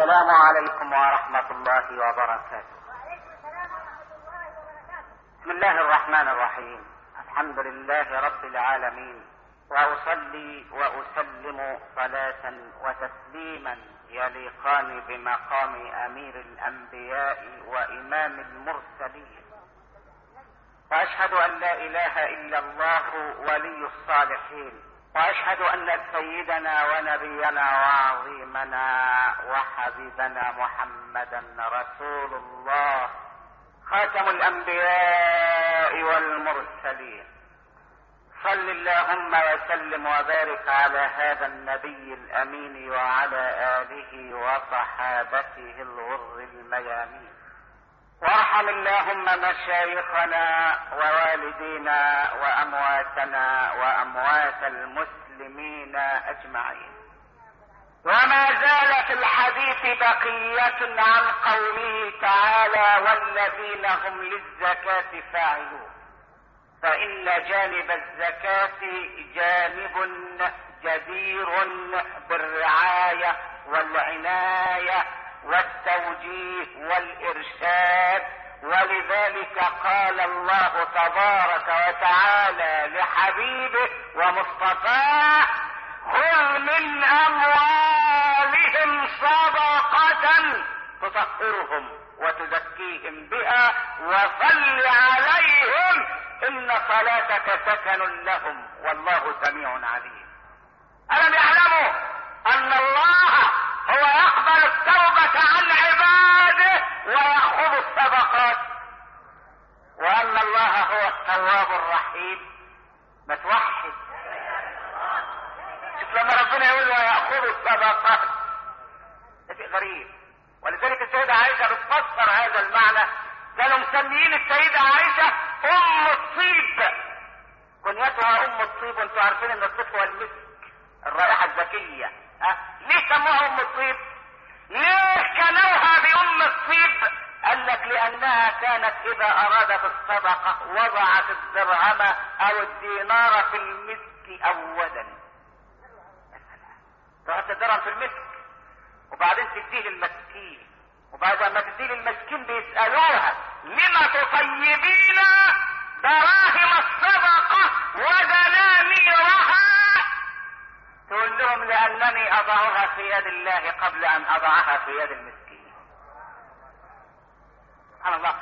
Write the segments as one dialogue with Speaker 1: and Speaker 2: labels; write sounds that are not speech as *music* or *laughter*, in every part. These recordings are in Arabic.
Speaker 1: السلام عليكم ورحمة الله وبركاته. بسم الله الرحمن الرحيم. الحمد لله رب العالمين. وأصلي وأسلم صلاة وتسليما يليقان بمقام أمير الأنبياء وإمام المرسلين. وأشهد أن لا إله إلا الله ولي الصالحين. وأشهد أن سيدنا ونبينا وعظيمنا وحبيبنا محمدا رسول الله خاتم الأنبياء والمرسلين. صل اللهم وسلم وبارك على هذا النبي الأمين وعلى آله وصحابته الغر الميامين. وارحم اللهم مشايخنا ووالدينا وأمواتنا وأموات المسلمين أجمعين. وما زال في الحديث بقية عن قوله تعالى والذين هم للزكاة فاعلون. فإن جانب الزكاة جانب جدير بالرعاية والعناية والتوجيه والإرشاد ولذلك قال الله تبارك وتعالى لحبيبه ومصطفاه خذ من أموالهم صدقة تطهرهم وتزكيهم بها وصل عليهم إن صلاتك سكن لهم والله سميع عليم. ألم يعلموا أن الله هو يقبل التوبة عن عباده ويأخذ الصدقات. وأن الله هو التواب الرحيم. ما توحد شوف لما ربنا يقول ويأخذ الصدقات. ده شيء غريب. ولذلك السيدة عائشة بتفسر هذا المعنى. كانوا مسميين السيدة عائشة أم الطيب. كنيتها أم الطيب. وأنتوا عارفين إن الطيب هو المسك الرائحة الذكية. أه؟ ليه سموها أم الطيب؟ ليه كانوها بأم الطيب؟ قال لك لأنها كانت إذا أرادت الصدقة وضعت الدرهم أو الدينار في المسك أولا. تحط الدرهم في المسك وبعدين تديه للمسكين وبعد ما تديه للمسكين بيسألوها لما تطيبين دراهم الصدقة ودنانيرها تقول لهم لأنني أضعها في يد الله قبل أن أضعها في يد المسكين. سبحان الله.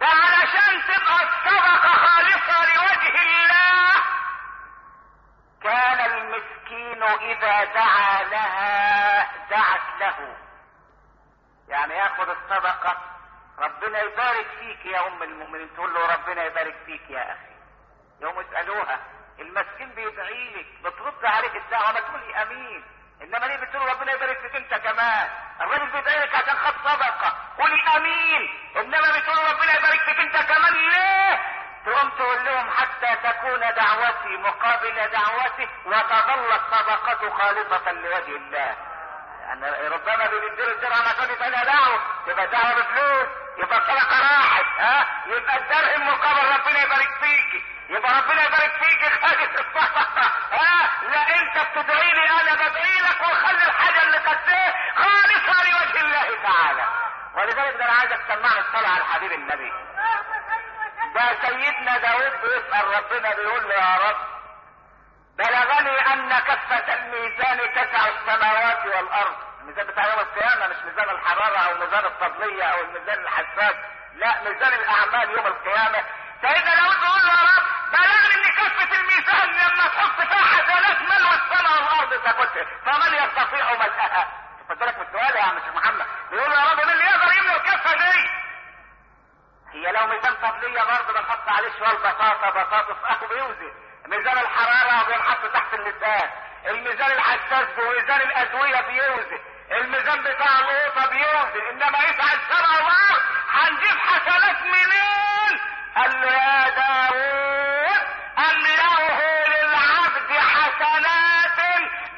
Speaker 1: ده علشان تبقى الصدقة خالصة لوجه الله كان المسكين إذا دعا لها دعت له. يعني ياخد الصدقة ربنا يبارك فيك يا أم المؤمنين. تقول له ربنا يبارك فيك يا أخي. يوم يسألوها المسكين بيدعي لك بترد عليك الدعوة ما تقولي امين انما ليه بتقول ربنا يبارك فيك أنت كمان. الراجل لك عشان خد صدقة. قولي آمين. إنما بتقول ربنا يبارك فيك أنت كمان ليه؟ تقوم تقول لهم حتى تكون دعوتي مقابل دعوتي وتظل الصدقة خالصة لوجه الله. يعني ربما بيديله الدرهم عشان يبقى لها دعوة. تبقى دعوة بفلوس. يبقى الصدقه راحت ها؟ يبقى الدرهم مقابل ربنا يبارك فيكي. يبقى ربنا يبارك فيكي خدت الصدقه *laughs* ها؟ لا انت بتدعي لي أنا بدعي لك وخلي الحاجة اللي خدتها خالصة لوجه الله تعالى. ولذلك ده أنا عايزك تسمعني الصلاة على الحبيب النبي. ده سيدنا داود بيسأل ربنا بيقول له يا رب بلغني أن كفة الميزان تسع السماوات والأرض. الميزان بتاع يوم القيامة مش ميزان الحرارة أو ميزان الفضلية أو الميزان الحساس. لا ميزان الأعمال يوم القيامة. داود بيقول له يا رب بلغني إن كفة الميزان لما تحط فيها حسنات ملء السماء والأرض. تكتها فمن يستطيع ملئها خد بالك من السؤال يا عم الشيخ محمد. بيقول يا رب مين اللي يقدر يملى الكفة دي؟ هي لو ميزان فضلية برضه بنحط عليه شوية بطاطا بطاطس أخو بيوزن ميزان الحرارة بينحط تحت اللسان. الميزان الحساس وميزان الأدوية بيوزن الميزان بتاع القوطة بيوزن إنما يسعى السبع والارض هنجيب حسنات منين؟ قال له يا داوود املأه للعبد حسنات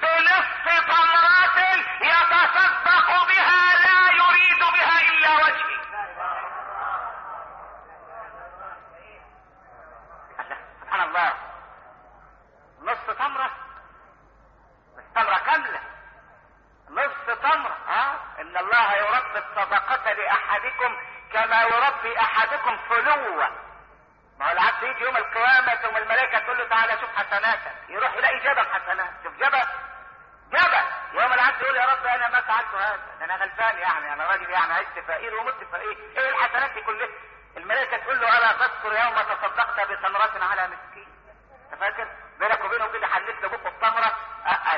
Speaker 1: بنصف تمرات يتصدق بها لا يريد بها إلا وجهي سبحان الله. نص تمرة؟ بس تمرة كاملة نص تمرة ها ان الله يربي الصدقة لأحدكم كما يربي أحدكم فلوة ما هو العبد يجي يوم القيامة ثم الملائكة تقول له تعالى شوف حسناتك. يروح يلاقي جبل حسنات. شوف جبل. جبل. يوم العبد يقول يا رب أنا ما فعلت هذا. أنا غلبان يعني. أنا راجل يعني عشت فقير ومت فقير. إيه الحسنات دي كلها؟ الملائكة تقول له ألا تذكر يوم تصدقت بتمرة على مسكين. أنت فاكر؟ بينك وبينه كده له بقه التمرة.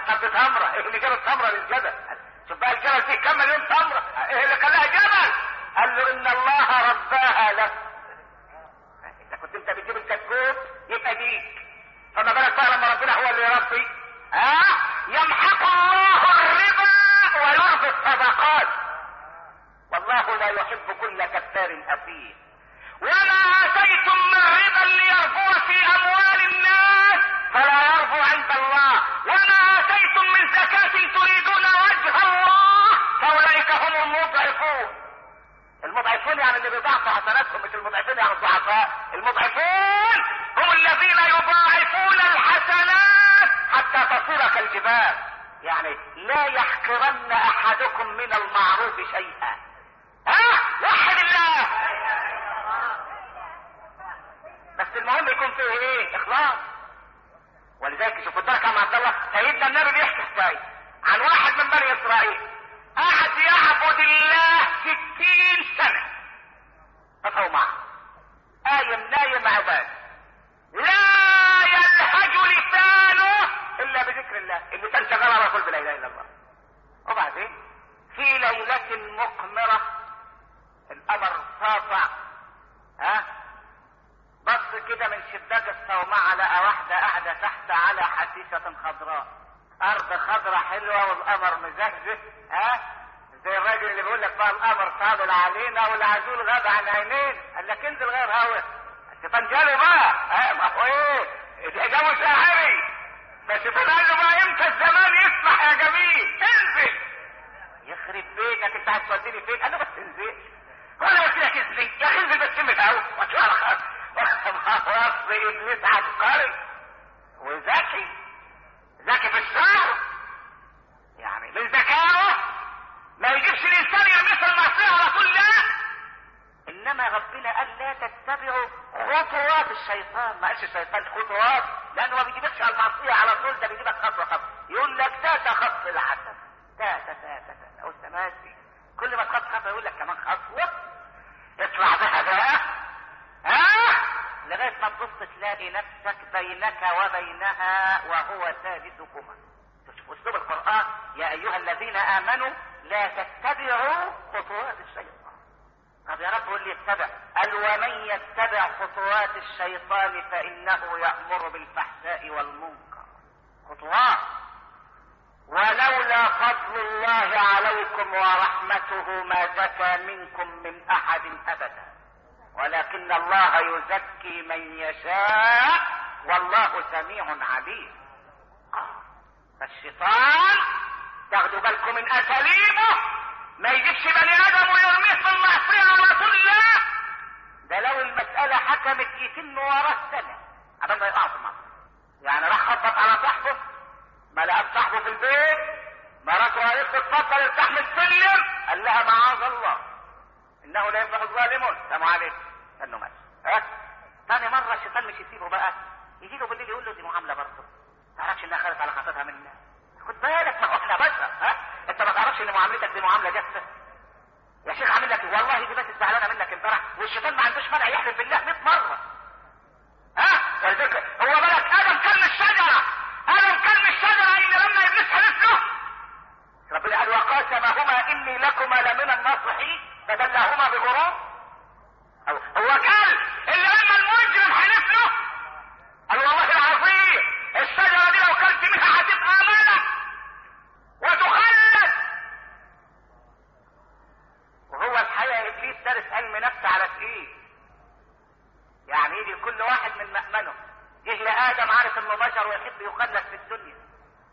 Speaker 1: طب تمرة إيه اللي جاب التمرة للجبل؟ شوف بقى الجبل فيه كم مليون تمرة إيه اللي خلاها جبل قال له إن الله رباها لك. إذا كنت أنت بتجيب الكتكوت يبقى ديك فما بالك بقى لما ربنا هو اللي يربي؟ ها؟ يمحق الله الربا ويربي الصدقات. والله لا يحب كل كفار أثيم. وما آتيتم من ربا ليربو في أموال الناس فلا يربو عند الله. وما آتيتم من زكاة تريدون فاولئك هم المضعفون. المضعفون يعني اللي بيضاعفوا حسناتهم مش المضعفين يعني الضعفاء. المضعفون هم الذين يضاعفون الحسنات حتى تصير كالجبال. يعني لا يحقرن أحدكم من المعروف شيئا. ها؟ وحد الله. بس المهم يكون فيه إيه؟ إخلاص. ولذلك شوف بالك يا عبد الله. سيدنا النبي بيحكي حكاية عن واحد من بني إسرائيل. قعد يعبد الله ستين سنة. فهو معه قايم نايم عباد لا يلهج لسانه إلا بذكر الله. اللسان شغال على طول بلا إله إلا الله. وبعدين في ليلة مقمرة القمر ساطع ها؟ بص كده من شباك الصومعة لقى واحدة قاعدة تحت على حشيشة خضراء. أرض خضراء حلوة والقمر مزهزه ها؟ زي الراجل اللي بيقول لك بقى القمر فاضل علينا والعزول غاب عن عينين قال لك انزل غير هوا الشيطان جاله بقى ها؟ ما هو إيه؟ الإجابة شاعري. فالشيطان قال له بقى إمتى الزمان يسمح يا جميل؟ انزل. يخرب بيتك انت هتوديني فين؟ له بس انزل. هو أنا قلت لك انزل يا أخي انزل بس شمت أهو. واشوف على خير رب إبليس عبقري وذكي ذكي في الشر يعني من ذكائه ما يجيبش الانسان يرمي المعصيه على طول لا انما ربنا قال لا تتبعوا خطوات الشيطان ما قالش الشيطان خطوات لأنه ما بيجيبكش على المعصية على طول ده بيجيبك خطوة خطوة. يقول لك تاتا خط العسل. تاتا تاتا تاتا. وانت ماشي كل ما تخط خطوة يقول لك كمان خطوة. اطلع بها بقى. ها؟ لغاية ما تبص تلاقي نفسك بينك وبينها وهو ثالثكما أسلوب القرآن. يا أيها الذين آمنوا لا تتبعوا خطوات الشيطان. طب يا رب قول لي اتبع قال ومن يتبع خطوات الشيطان فإنه يأمر بالفحشاء والمنكر. خطوات. ولولا فضل الله عليكم ورحمته ما زكى منكم من أحد أبدا. ولكن الله يزكي من يشاء والله سميع عليم. فالشيطان تاخدوا بالكم من أساليبه. ما يجيبش بني آدم ويرميه في المعصية على طول لا ده لو المسألة حكمت يتم وراه سنه قبل ما يقع في يعني راح خبط على صاحبه ما لقى صاحبه في البيت مراته قالت له اتفضل ارتاح من السلم قال لها معاذ الله. إنه لا يفلح الظالمون. سلام عليكم. قال له ماشي. ها؟ ثاني مرة الشيطان مش يسيبه بقى. يجي له بالليل يقول له دي معاملة برضه. ما تعرفش إنها خدت على خطتها من الله خد بالك ما إحنا بشر. ها؟ انت ما تعرفش ان معاملتك دي معامله جافة. يا شيخ عامل لك والله دي بس زعلانه منك امبارح. والشيطان ما عندوش مانع يحلف بالله 100 مرة. ها؟ ولذلك هو بالك آدم كان الشجرة. آدم كان الشجرة اللي لما ابليس حلف له ربنا قال وقاسمهما إني لكما لمن الناصحين فدلاهما بغرور. هو قال اللي لما المجرم حلف له قال والله العظيم الشجرة دي لو كلت منها هتبقى آدم عارف انه بشر ويحب يخلد في الدنيا.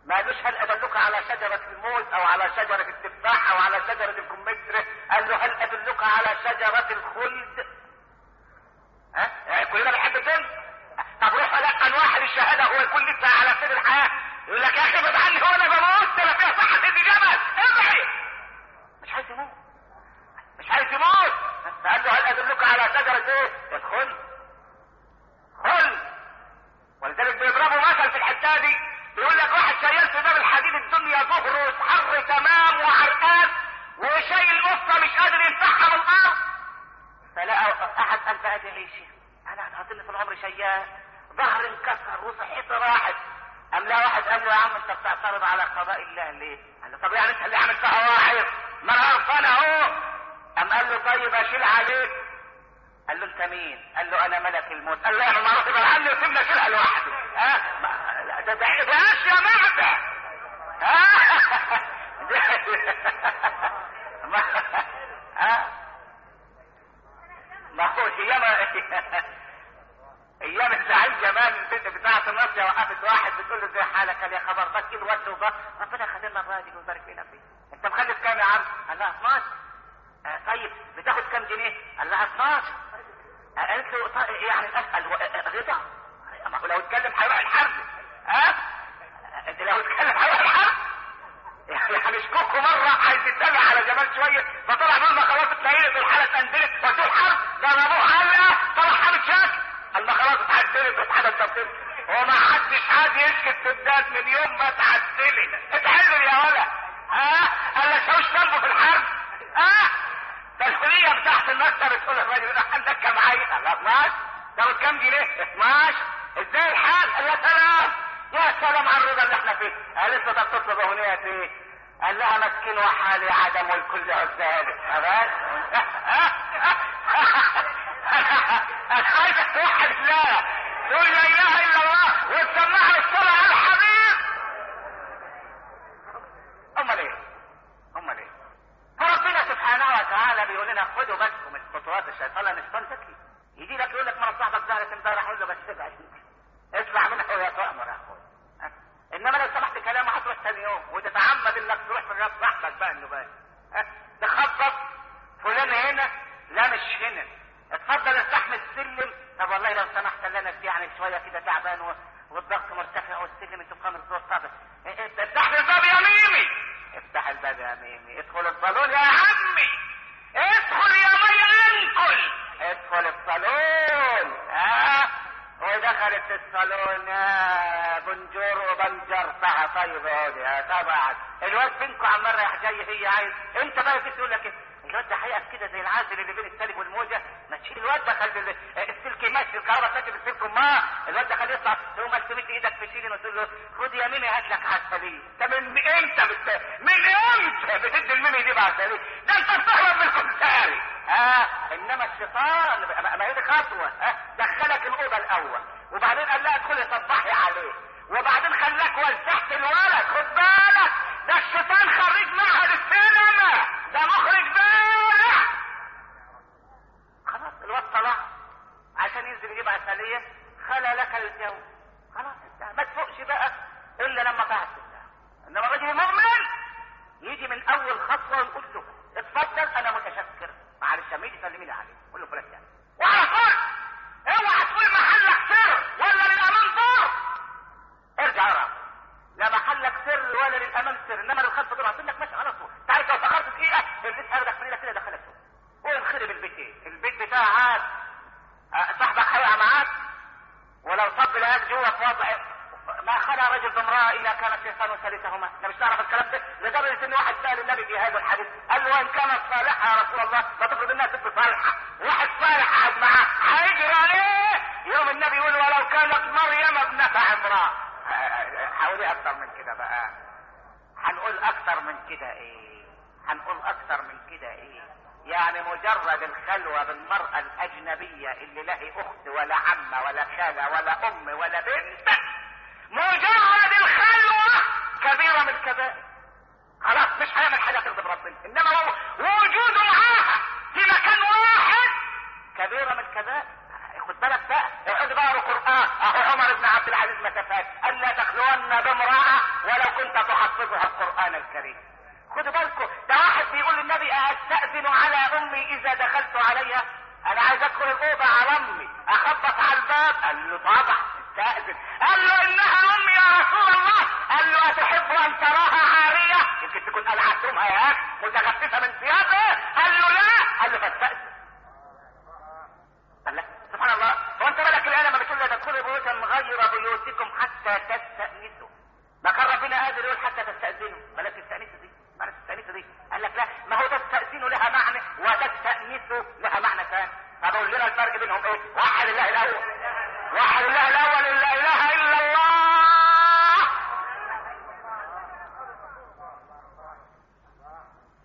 Speaker 1: ما قالوش هل أدلك على شجرة الموز أو على شجرة التفاح أو على شجرة الكمثرى؟ قال له هل أدلك على شجرة الخلد؟ ها؟ يعني كلنا بنحب الدنيا طب روح لقى الواحد الشهادة هو يكون لسه على سبيل الحياة. يقول لك يا أخي بعد عني هو أنا بموت أنا فيها صحة ابن جبل امحي مش عايز يموت. مش عايز يموت. فقال له هل أدلك على شجرة إيه؟ دي بيقول لك واحد شايل في باب الحديد الدنيا ظهره حر تمام وعرقان وشايل قصه مش قادر ينفعها من الأرض. فلقى أحد قال بقى دي عيشي أنا هتحطني في العمر شيال. ظهري انكسر وصحتي راحت. قام لا واحد قال له يا عم أنت بتعترض على قضاء الله ليه؟ قال له طب يعني أنت اللي عامل فيها واحد. ما أنا قرفان اهو قام قال له طيب أشيل عليك. قال له أنت مين؟ قال له أنا ملك الموت. قال له يعني ما تبقى عني وسيبني اشيلها لوحدي ها؟ ده ده معده ها؟ ما هو أيام أيام *laughs* الزعيم جمال البنت بتاعت الناصيه وقفت واحد بتقول له زي حالك يا خبر ده كده وضغط ربنا يخلي لنا الراجل ويبارك فينا فيه. انت مخلف كام يا عم؟ قال لها 12 آه طيب بتاخد كام جنيه؟ قال لها 12 آه قالت له طيب يعني اسأل آه، رضا؟ ما هو لو اتكلم هيروح الحرب. ها؟ آه؟ انت لو اتكلم هيروح الحرب يعني شكوكو مرة يتدلع على جمال شوية فطلع بيقول ما خلاص اتليلت الحالة اتأندلت وتقول حرب ضربوه علقة طلع حامد شاك. قال ما خلاص اتعدلت والحالة اتبدلت وما حدش عاد يسكت في الداد من يوم ما اتعدلت. اتحذر يا ولا. ها؟ قال لك شوش ذنبه في الحرب. ها؟ ده الحرية بتاعت المكتب بتقول الراجل ده عندك كام عيل قال لها 12 تاخد كام جنيه؟ 12 إزاي الحال؟ قال لها سلام يا سلام على الرضا اللي إحنا فيه. قالت له طب تطلب أغنية إيه؟ قال لها مسكين وحالي عدم والكل عزال خلاص *laughs* أنا عايزك توحد الله تقول لا إله إلا الله وتسمعها الصلاه على الحبيب امال إيه امال إيه فربنا سبحانه وتعالى بيقول لنا خدوا بالكم من خطوات الشيطان لأن الشيطان ذكي يجي لك يقول لك مرة صاحبك ظهرت امبارح يقول له بس ابعد اسمع منها وهي تؤمر يا اخويا ها؟ انما لو سمحت كلامه هتروح ثاني يوم وتتعمد انك تروح في غياب صاحبك بقى انه بقى ها؟ تخبط فلان هنا لا مش هنا اتفضل استحمل السلم طب والله لو سمحت اللي أنا فيه يعني شوية كده تعبان و- والضغط مرتفع والسلم أنتوا بخمس دور صعب إيه إيه، افتح لي الباب يا ميمي افتح الباب يا ميمي ادخل الصالون يا عمي ادخل يا مي انكل ادخل الصالون ها ودخلت الصالون بنجور وبنجر صح طيب يا طبعا. الواد بينكم عمال رايح جاي هي عايز انت بقى جيت تقول لك إيه الواد ده هيقف كده زي العازل اللي بين السالب والموجة. ما تشيل الواد ال- السلك ماشي الكهرباء ساكت السلك ما الواد ده خليه يطلع. تقوم تمد إيدك شيلين وتقول له خد يا هات لك عسليه انت من إمتى بت... من إمتى بتدي الميمي دي بعسليه ده أنت بتهرب من الكمثاري ها إنما الشيطان ما- هي دي خطوة. ها دخلك الأوضة الأول. وبعدين قال لها ادخلي صبحي عليه. وبعدين خلاك وزحت الولد خد بالك. ده الشيطان خريج معهد السينما. ده مخرج بارع خلاص الواد طلع. عشان ينزل يجيب عسلية خلى لك الجو. خلاص ما تفوقش بقى إلا لما الله. إنما الرجل المؤمن يجي من أول خطوة ويقول له اتفضل أنا متشكر. معلش لما يجي سلمي عليه. قول له فلان يعني وعلى طول اوعى تقول محلك سر ولا للامام دور ارجع ورا لا محلك سر ولا للامام سر انما للخلف دور هتقول لك ماشي على طول تعرف لو تاخرت دقيقه البيت هياخدك من إيدك كده دخلك جوه وينخرب البيت إيه البيت بتاعه عاد آه، صاحبك هيقع معاك ولو طب لقاك جوه في وضع ما خلى رجل بامراه الا كان الشيطان ثالثهما إحنا مش نعرف الكلام ده لدرجه ان واحد سال النبي في هذا الحديث قال له وان كانت صالحه يا رسول الله لا تفرض انها ست صالحه واحد صالح قعد معاه هيجري عليه يوم النبي يقول ولو كانت مريم ابنه عمران حاولي أكتر من كده بقى هنقول أكتر من كده إيه هنقول أكتر من كده إيه يعني مجرد الخلوة بالمرأة الأجنبية اللي لا هي أخت ولا عمة ولا خالة ولا أم ولا بنت. مجرد الخلوة كبيرة من الكبائر خلاص مش هيعمل حاجة تغضب ربنا إنما هو وجوده معاها في مكان واحد كبيرة من الكبائر خد بالك بقى اقعد بقى القرآن. أهو عمر بن عبد العزيز ما تفات ألا تخلون بامرأة ولو كنت تحفظها القرآن الكريم. خدوا بالكم ده واحد بيقول للنبي أستأذن على أمي إذا دخلت عليها؟ أنا عايز أدخل الأوضة على أمي أخبط على الباب قال له طبعا استأذن. قال له إنها أمي يا رسول الله. قال له أتحب أن تراها عارية؟ يمكن تكون قلعتمها يا أخي متغففة من ثيابه. قال له لا. قال له فاستأذن. قال لا سبحان الله. هو أنت مالك الان لما بتقول لا ادخلوا بيوتا غير بيوتكم حتى تستأنسوا. ما كان ربنا قادر يقول حتى تستأذنوا. مالك التانيثه دي؟ مالك التانيثه دي؟ قال لك لا. ما هو ده لها معنى وده وتستأنسوا لها معنى ثاني. طب قول لنا الفرق بينهم إيه؟ وحد الله الأول وحد الله الأول لا إله إلا الله.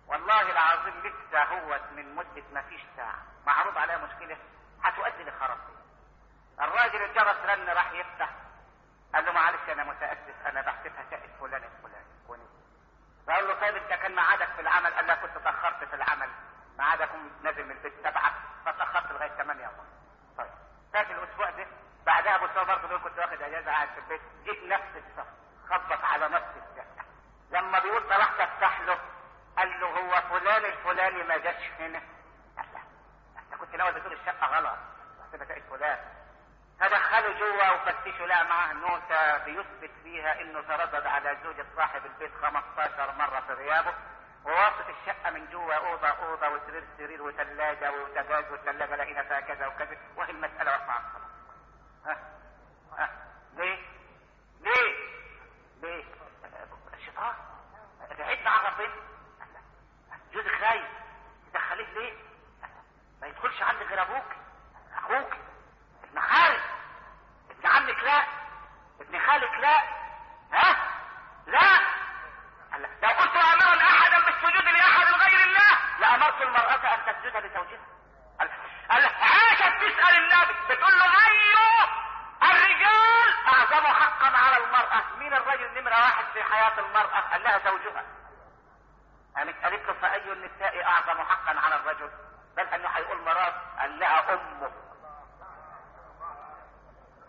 Speaker 1: والله العظيم لسه هو من مدة ما فيش ساعة. معروض عليها مشكلة. هتؤدي لخراب الراجل الجرس رن راح يفتح. قال له معلش أنا متأسف أنا بحسبها شقه فلان الفلاني فقال له طيب أنت كان ميعادك في العمل؟ قال له كنت تأخرت في العمل. ميعادك نازل من البيت. سبعه فتاخرت لغاية 8 يوم. طيب. فات الأسبوع ده بعدها أبو سوا برضه كنت واخد إجازة قاعد في البيت. جيت نفس الصف. خبط على نفس الشقه لما بيقول طلعت افتح له قال له هو فلان الفلاني ما جاش هنا. لا أنت كنت ناوي تقول الشقة غلط. بحسبها شقه فلان فدخلوا جوه وفتشوا لقى معاه نوتة بيثبت فيها إنه تردد على زوجة صاحب البيت 15 مرة في غيابه. ووصف الشقة من جوه أوضة أوضة وسرير سرير وثلاجة وثلاجة والثلاجة لقينا فيها كذا وكذا وهي المسألة واقفة على الصلاة. ها؟ ها؟ ليه؟ ليه؟ ليه؟ الشيطان بعيد مع ربنا جوزك خايف تدخليه ليه؟ ما يدخلش عندك غير أبوك أخوك ابن خالك ابن عمك لا ابن خالك لا ها لا قال لك لو كنت امرا احدا بالسجود لاحد غير الله المراه أن تسجد لزوجها عاشت تسال النبي بتقول له أيوه الرجال اعظم حقا على المرأة. مين الرجل نمره واحد في حياة المرأة؟ قال لها زوجها. قالت قالت له فاي النساء أعظم حقا على الرجل؟ بل أنه هيقول مرات قال لها أمه.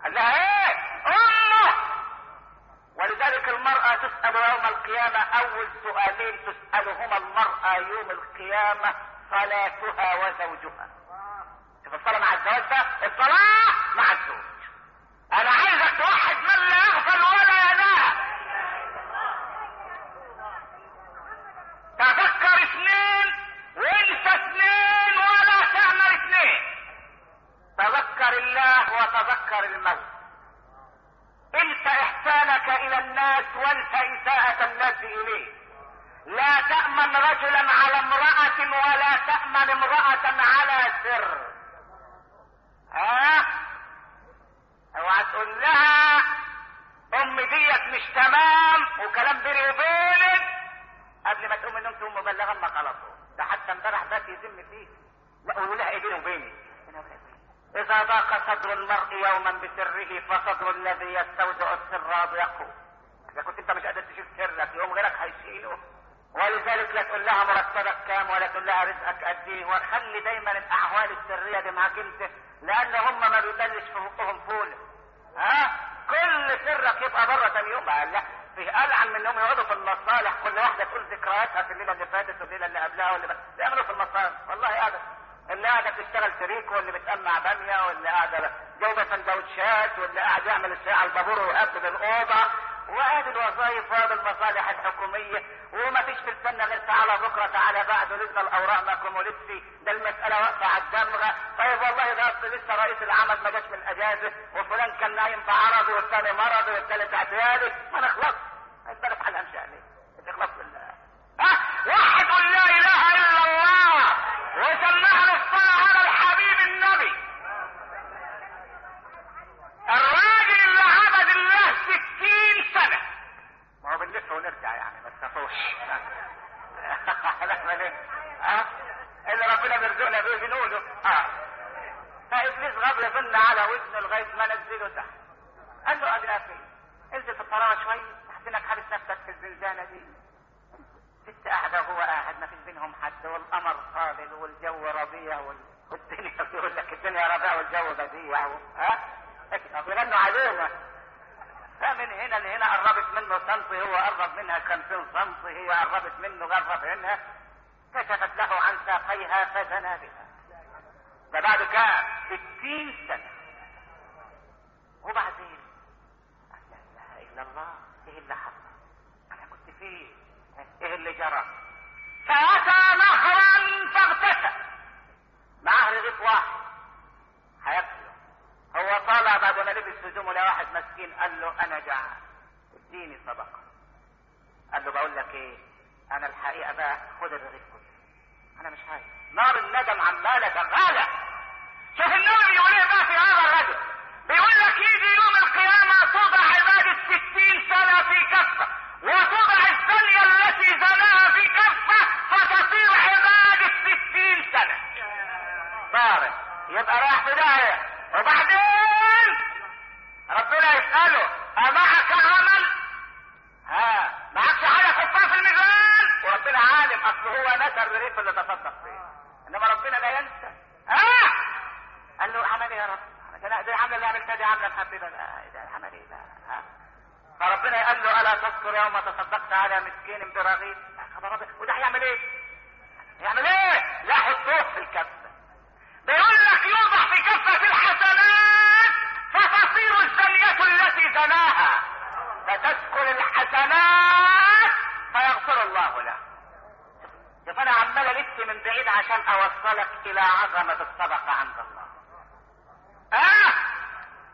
Speaker 1: قال لها إيه؟ أمه. ولذلك المرأة تسأل يوم القيامة أول سؤالين تسألهما المرأة يوم القيامة صلاتها وزوجها. الصلاة مع الزواج ده الصلاة مع الزوج. أنا عايزك توحد من لا يغفل ولا ينام. تذكر اثنين وانسى اثنين ولا تعمل اثنين. تذكر الله وتذكر الموت. انس احسانك إلى الناس وانس اساءة الناس اليك لا تأمن رجلا على امرأة تأمن امرأة على سر. ها؟ اوعى تقول لها ام ديت مش تمام وكلام بيني وبينك. قبل ما تقوم النوم تقوم مبلغه أمك على ده حتى امبارح بات يذم فيك لا قولوا لها إيه بيني وبينك إذا ضاق صدر المرء يوما بسره فصدر الذي يستودع السر أضيقه. إذا كنت أنت مش قادر تشيل سرك يوم غيرك هيشيله. ولذلك لا تقول لها مرتبك كام ولا تقول لها رزقك قد إيه وخلي دايما الأحوال السرية دي معاك انت لأن هم ما بيبلش في بقهم فول. ها؟ كل سرك يبقى بره تاني يوم. لا في من انهم يقعدوا في المصالح كل واحدة تقول ذكرياتها في الليلة اللي فاتت والليلة اللي قبلها واللي بيعملوا في المصالح. والله قاعدة. اللي قاعدة بتشتغل شريك واللي بتقمع بامية واللي قاعدة جايبه سندوتشات واللي قاعد يعمل الشاي على البابور ويقبل الاوضه وادي الوظائف وادي المصالح الحكومية. وما فيش في السنة غير تعالى بكرة تعالى بعد لسه الأوراق ما كملتش ده المسألة واقفة على الدمغة. طيب والله ده أصل لسه رئيس العمل ما جاش من الاجازه وفلان كان نايم عرضه والثاني مرض والثالث اعتيادي ما نخلص هيختلف حل امشي عليه الاخلاص بالله ها واحد قل لا اله الا الله وسمعنا الصلاه على الحبيب النبي الراجل اللي عبد الله ستين سنة ما هو بنلف ونرجع يعني ما تخافوش هنعمل إيه؟ ها؟ اللي ربنا بيرزقنا بيه بنقوله آه فابليس غاب يظن على ودنه لغايه ما نزله تحت قال له ادي أخي انزل في الطراوه شوية تحسنك حابس نفسك في الزنزانه دي ست قاعدة وهو قاعد ما فيش بينهم حد والقمر طالع والجو ربيع وال... والدنيا بيقول لك الدنيا ربيع والجو بديع و... ها بيغنوا علينا فمن هنا لهنا منه سنتي هو قرب منها خمسين سنتي هي قربت منه قرب هنا كشفت له عن ساقيها فزنى بها ده بعد كام؟ ستين سنة وبعدين لا إله إلا الله إيه اللي حصل؟ أنا كنت فين؟ إيه اللي جرى؟ فأتى نهرا فاغتسل معاه رغيف واحد هياكله هو طالع بعد ما لبس هدومه لقى واحد واحد مسكين قال له أنا جعان اديني صدقة. قال له بقول لك إيه؟ أنا الحقيقة بقى خد الرغيف كله. أنا مش عايز. نار الندم عمالة شغالة. شوف النبي بيقول إيه بقى في هذا الرجل. بيقول لك يجي يوم القيامة توضع عباده ستين سنة في كفة. وتوضع الزانيه التي زناها في كفة فتصير عباده ستين سنة. ضارب يبقى راح في داهيه وبعدين ربنا يسأله. امعك عمل. ها معكش حاجة تحطها في الميزان وربنا عالم أصل هو نسى الرغيف اللي تصدق فيه. إنما ربنا لا ينسى. ها؟ قال له عمل إيه يا رب؟ أنا دي عامله اللي عملتها دي عامله محببه ده عمل إيه؟ لا ها؟ فربنا قال له ألا تذكر يوم تصدقت على مسكين برغيف. وده هيعمل إيه؟ يعمل إيه؟ لا حطوه في الكفه بيقول لك يوضع في كفه الحسنات فتصير الزانيه زناها فتسكن الحسنات فيغفر الله له. شوف أنا عمال الف من بعيد عشان أوصلك إلى عظمة الصدقة عند الله. آه!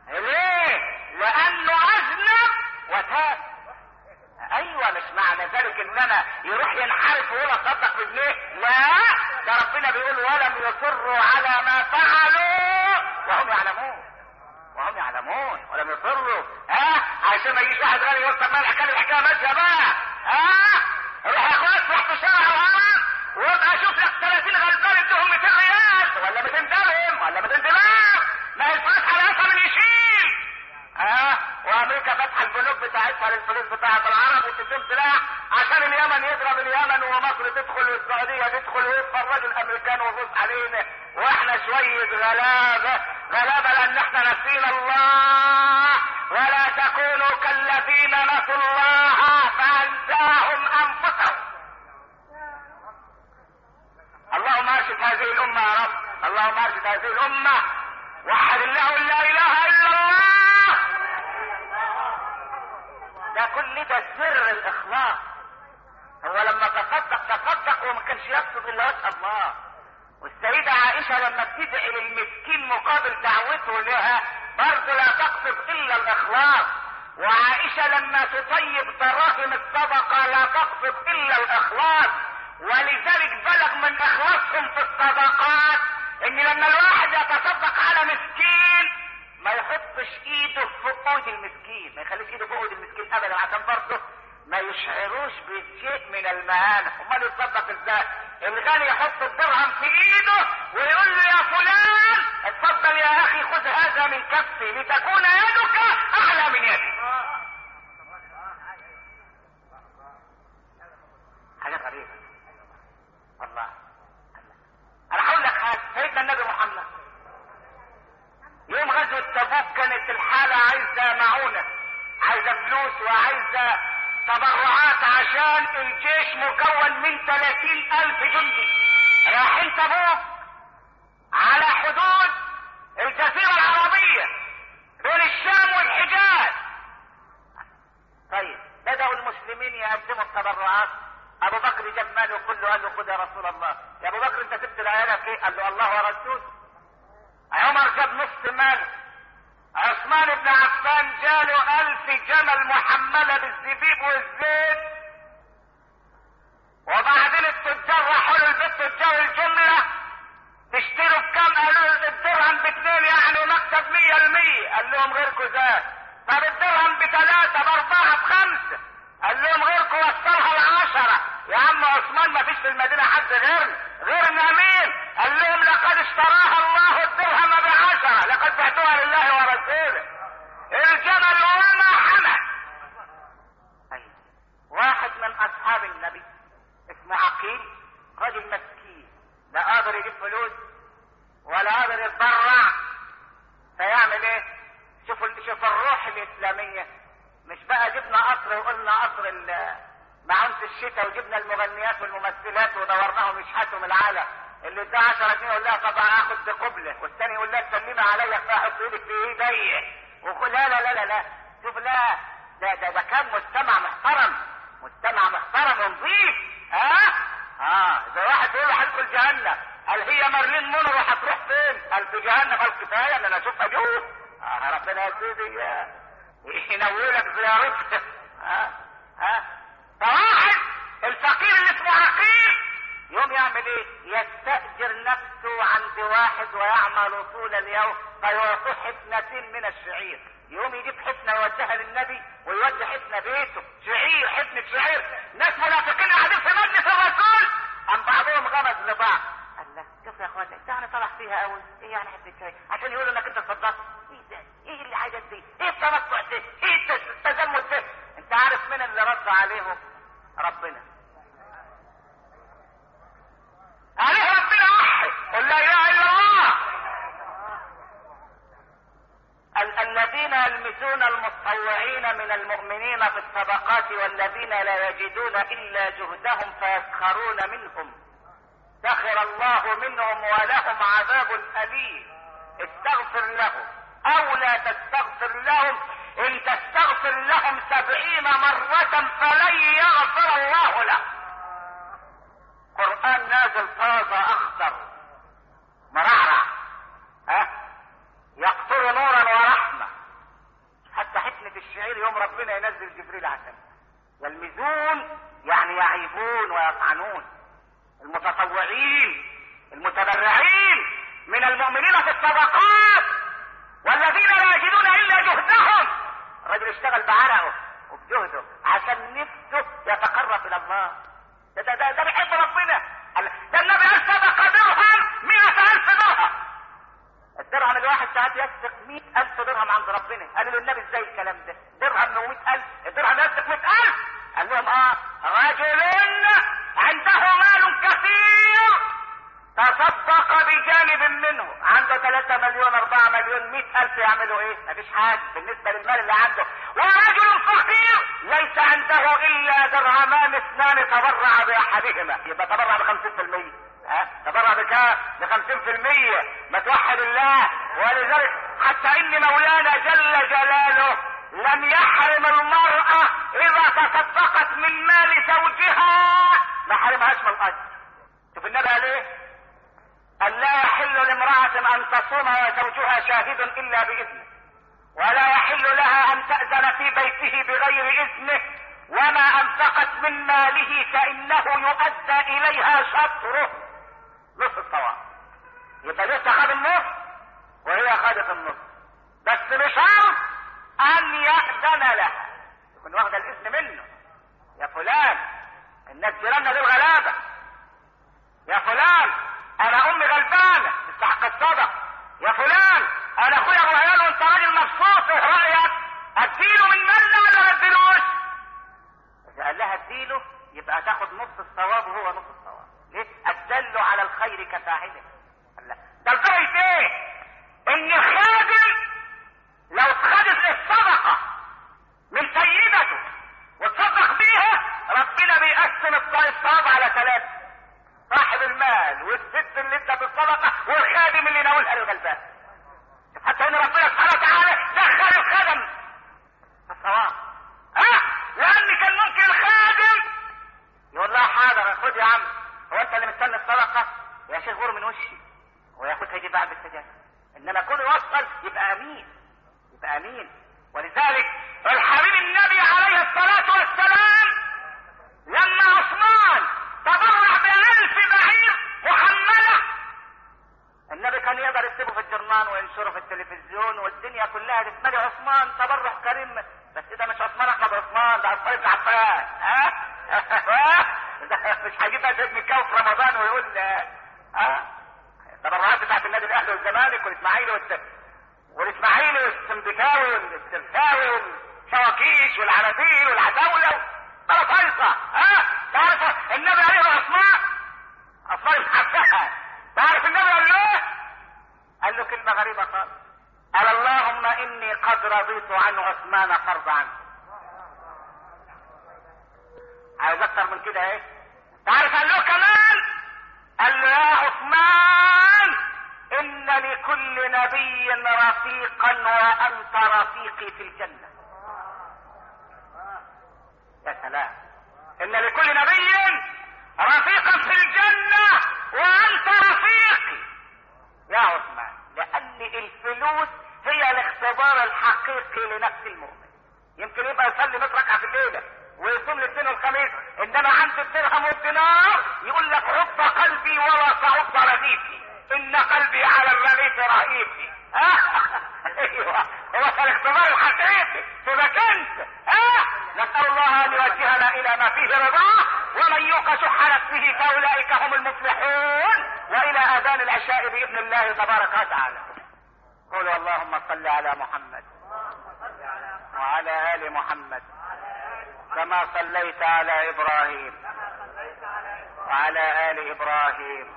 Speaker 1: ليه؟ لأنه اذنب وتاب. أيوه مش معنى ذلك إن أنا يروح ينحرف ويقول اصدق بجنيه لا ده ربنا بيقول ولم يصروا على ما فعلوا وهم يعلمون. وهم يعلمون ولم يصروا. ها؟ عشان ما يجيش واحد غني يقول طب ما الحكاية الحكاية ماشيه بقى. ها؟ روح يا اخويا اسرح في شارع الهرم وابقى أشوف لك 30 غلبان اديهم 200 ريال. ولا 200 درهم ولا 200 دينار. ما هي الفلوس على اثر يشيل. ها؟ وامريكا فاتحه البنوك بتاعتها للفلوس بتاعت العرب وتديهم سلاح عشان اليمن يضرب اليمن ومصر تدخل والسعودية تدخل ويتفرجوا الامريكان ويبص علينا. وإحنا شوية غلابة. غلابة لأن إحنا نسينا الله. ولا تكونوا كالذين نسوا الله فأنساهم أنفسهم. اللهم أرشد هذه الأمة يا رب. اللهم أرشد هذه الأمة. وحد الله لا إله إلا الله. ده كل ده سر الإخلاص. هو لما تصدق تصدق وما كانش يقصد إلا وجه الله. والسيدة عائشة لما بتدعي للمسكين مقابل دعوته لها برضه لا تقصد إلا الإخلاص. وعائشة لما تطيب دراهم الصدقة لا تقصد إلا الإخلاص. ولذلك بلغ من إخلاصهم في الصدقات إن لما الواحد يتصدق على مسكين ما يحطش ايده فوق ايد المسكين ما يخليش ايده فوق ايد المسكين ابدا عشان برضه ما يشعروش بشيء من المهانة. امال يتصدق إزاي؟ الغني يحط الدرهم في ايده ويقول له يا فلان اتفضل يا أخي خذ هذا من كفي لتكون يدك اعلى من يدي حاجة غريبة والله أنا هقول لك حاجة سيدنا النبي محمد يوم غزوة تبوك كانت الحالة عايزة معونة عايزة فلوس وعايزة تبرعات عشان الجيش مكون من 30 ألف جندي رايحين تبوك على حدود الجزيرة العربية بين الشام والحجاز طيب بدأوا المسلمين يقدموا التبرعات أبو بكر جاب ماله كله قال له خذ يا رسول الله يا أبو بكر أنت سبت العيالك ورسوله عمر جاب نص ماله عثمان بن عفان جاله ألف جمل محملة بالزبيب والزيت. وبعدين التجار راحوا له البيت تجار الجملة. تشتروا بكام؟ قالوا الدرهم باثنين يعني مكتب مية المية. قال لهم غيركم زاد طب الدرهم بثلاثة بأربعة بخمسة. قال لهم غيركم وصلها لعشرة يا عم عثمان ما فيش في المدينة حد غيرنا غيرنا مين؟ قال لهم لقد اشتراها الله الدرهم بعشرة لقد بعتوها لله ورسوله. الجمل وما حمل أيوة. واحد من أصحاب النبي اسمه عقيل رجل مسكين لا قادر يجيب فلوس ولا قادر يتبرع. فيعمل إيه؟ شوف شوف الروح الإسلامية. مش بقى جبنا قصر وقلنا قصر معونة الشتاء وجبنا المغنيات والممثلات ودورناهم يشحتوا العالم. اللي ادى 10 جنيه يقول لها طبعا هاخد بقبله. والثاني يقول لها سلمي عليا فاحط إيدك في ايدي. وقول لا لا لا لا لا. شوف لا ده ده ده كان مجتمع محترم. مجتمع محترم ونظيف. ها؟ آه زي واحد يقول هدخل جهنم قال هي مارلين مونرو هتروح فين؟ قال في جهنم؟ قال كفاية؟ إن أنا أشوفها جوه آه ربنا يا. سيدي ينولك زيارتك ها ها فواحد الفقير اللي اسمه عقيل يوم يعمل إيه يستأجر نفسه عند واحد ويعمل طول اليوم فيعطيه حفنتين من الشعير. يقوم يجيب حفنه يوديها للنبي ويودي حفنه بيته. شعير حفنه شعير. ناس منافقين قاعدين في مجلس الرسول. أم بعضهم غمز لبعض قال لا شوف يا اخوانا انت يعني طلع فيها قوي إيه يعني حفنه شعير؟ عشان يقولوا إنك أنت صدقت إيه ده؟ إيه الحاجات دي؟ إيه التنطع ده؟ إيه التزمت ده؟ أنت عارف مين اللي رد عليهم؟ ربنا. عليه ربنا وحي قل لا إله إلا الله. ال- الذين يلمزون المتطوعين من المؤمنين في الصدقات والذين لا يجدون إلا جهدهم فيسخرون منهم. سخر الله منهم ولهم عذاب أليم. استغفر لهم أو لا تستغفر لهم. إن تستغفر لهم سبعين مرة فلن يغفر الله لهم قرآن نازل طازة اخضر مرعرع ها يقطر نورا ورحمة حتى حفنة الشعير يوم ربنا ينزل جبريل عشان يلمزون يعني يعيبون ويطعنون المتطوعين المتبرعين من المؤمنين في الصدقات والذين لا يجدون الا جهدهم الرجل اشتغل بعرقه وبجهده عشان نفسه يتقرب إلى الله ده ده ده, ده بيحب ربنا ده النبي قال صدقه درهم مئة الف درهم الدرهم الواحد ساعات يسبق مئة ألف درهم عند ربنا قالوا له النبي إزاي الكلام ده درهم له مئة ألف الدرهم يسبق مئة ألف قال لهم آه رجل عنده مال كثير تصدق بجانب منه عنده 3 مليون 4 مليون 100 ألف يعملوا إيه مفيش حاجة بالنسبة للمال اللي عنده. ورجل فقير ليس عنده إلا درهمان اثنان تبرع بأحدهما. يبقى تبرع ب 50% ها؟ تبرع بكام؟ ب 50% ما توحد الله. ولذلك حتى إن مولانا جل جلاله لم يحرم المرأة إذا تصدقت من مال زوجها. ما حرمهاش من الأجر. شوف النبي قال إيه؟ قال لا يحل لامرأة أن تصوم وزوجها شاهد إلا بإذنه. ولا يحل لها أن تأذن في بيته بغير إذنه وما أنفقت من ماله فإنه يؤدى إليها شطره. نصف الصواب. يبقى لسه خد النص وهي خدت النص. بس بشرط أن يأذن لها. يكون واخد الإذن منه. يا فلان الناس جيراننا دول غلابة. يا فلان أنا امي غلبانة تستحق الصدق يا فلان أنا اخويا أبو عيال وانت راجل مبسوط إيه رأيك أديله من مالنا ولا ما اديلوش إذا قال لها أديله يبقى تاخد نص الثواب وهو نص الثواب ليه؟ الدل على الخير كفاعله. قال لا. ده إيه ان الخادم لو خدت الصدقه من سيدته وتصدق بيها ربنا بيقسم الثواب على ثلاثة صاحب المال والست اللي ادت الصدقه والخادم اللي ناولها للغلبان حتى ان ربنا سبحانه وتعالى دخل الخدم في الثواب ها لأن كان ممكن الخادم يقول لها حاضر خد يا عم هو انت اللي مستني الصدقه يا شيخ غور من وشي وياخدها يجيب بعد بالسجاده انما كل يوصل يبقى امين يبقى امين ولذلك الحبيب النبي عليه الصلاه والسلام لما عثمان تبرع بألف بعير محملة النبي كان يقدر يكتبه في الجرنان وينشره في التلفزيون والدنيا كلها تسمع عثمان تبرع كريم بس ده مش عثمان احمد عثمان ده عثمان بن عفان ها ده مش هيجيب بقى سيد مكاو في رمضان ويقول ها التبرعات بتاعت النادي الاهلي والزمالك والاسماعيلي والت... والاسماعيلي والسمكاوي والشواكيش والعناديل والعتاوله بلا فايصه ها؟ تعرف النبي عليه عثمان بن عفان تعرف النبي قال له؟ قال له كلمة غريبة خالص. قال اللهم إني قد رضيت عن عثمان فرض عنه عايز أكتر من كده إيه؟ تعرف قال له كمان؟ قال له يا عثمان إن لكل نبي رفيقا وأنت رفيقي في الجنة. يا سلام. إن لكل نبي رفيقا في الجنة وأنت رفيقي. يا عثمان لأن الفلوس هي الاختبار الحقيقي لنفس المؤمن. يمكن يبقى يصلي 100 ركعه في الليلة ويصوم الاثنين والخميس إنما عند الدرهم والدينار يقول لك حب قلبي ولا تعض رديفي. إن قلبي على الرغيف رهيفي *laughs* أيوه. هو الاختبار الحقيقي. تبقى انت آه نسأل الله أن يوجهنا إلى ما فيه رضاه ومن يوق شح نفسه فأولئك هم المفلحون. وإلى آذان العشاء بإذن الله تبارك وتعالى. قولوا اللهم صل على محمد. وعلى آل محمد. كما صليت على إبراهيم. وعلى آل إبراهيم.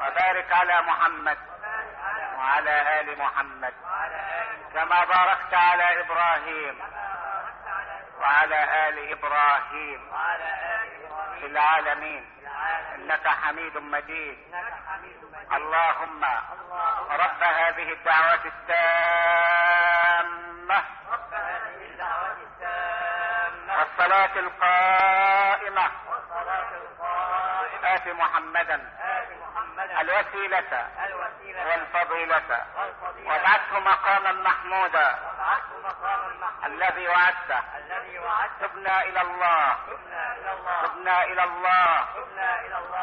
Speaker 1: وبارك على محمد وعلى آل محمد كما باركت على إبراهيم وعلى آل إبراهيم في العالمين. إنك حميد مجيد. اللهم رب هذه الدعوات التامة والصلاة القائمة. آت محمدا. الوسيلة. والفضيلة. وابعثه مقاما محمودا الذي وعدته. تبنا إلى الله. تبنا إلى الله.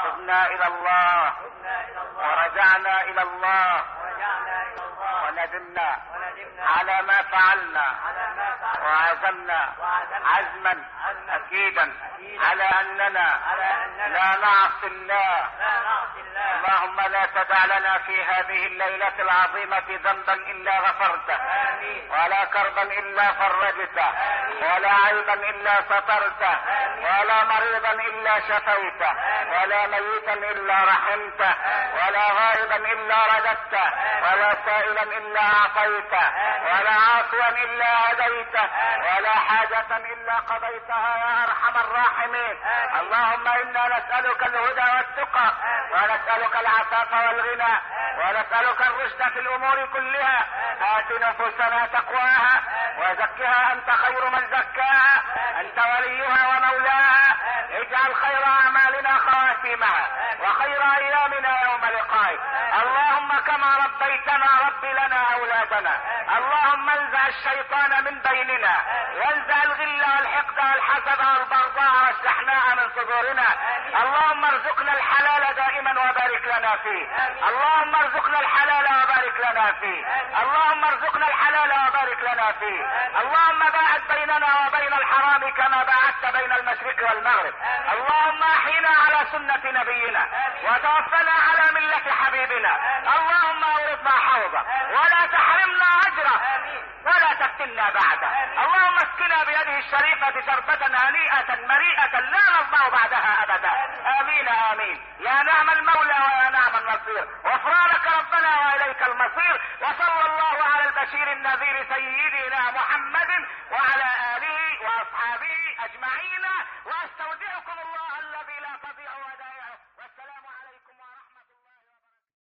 Speaker 1: تبنا إلى الله. ورجعنا إلى الله. وندمنا على ما فعلنا وعزمنا عزما أكيدا على أننا لا نعصي الله. اللهم لا تدع لنا في هذه الليلة العظيمة ذنبا إلا غفرته ولا كربا إلا فرجته ولا عيبا إلا سترته ولا مريضا إلا شفيته ولا ميتا إلا رحمته ولا غائبا إلا رددته ولا سائلا إلا أعطيته ولا عاصيا إلا هديته ولا حاجة إلا قضيتها يا أرحم الراحمين. اللهم إنا نسألك الهدى والتقى ونسألك العفاف والغنى ونسألك الرشد في الأمور كلها. آت نفوسنا تقواها وزكها أنت خير من زكاها أنت وليها ومولاها. اجعل خير أعمالنا خواتيمها وخير أيامنا يوم لقائك اللهم كما ربيتنا رب لنا أولادنا. اللهم انزع الشيطان من بيننا. وانزع الغل والحقد والحسد والبغضاء والشحناء من صدورنا اللهم ارزقنا الحلال دائما وبارك لنا فيه. اللهم ارزقنا الحلال وبارك لنا فيه. اللهم ارزقنا الحلال وبارك لنا فيه. اللهم باعد بيننا وبين الحرام كما باعدت بين المشرق والمغرب. اللهم احينا على سنة نبينا. وتوفنا على ملة حبيبنا. اللهم اورثنا حوضه. ولا تحرمنا أجره. ولا تفتنا بعده. اللهم اسقنا بيده الشريفة شربة هنيئة مريئة لا نظمأ بعدها أبدا. آمين آمين. يا نعم المولى ويا نعم النصير غفرانك ربنا وإليك المصير. وصلى الله على البشير النذير سيدنا محمد وعلى آله وأصحابه أجمعين. واستودعه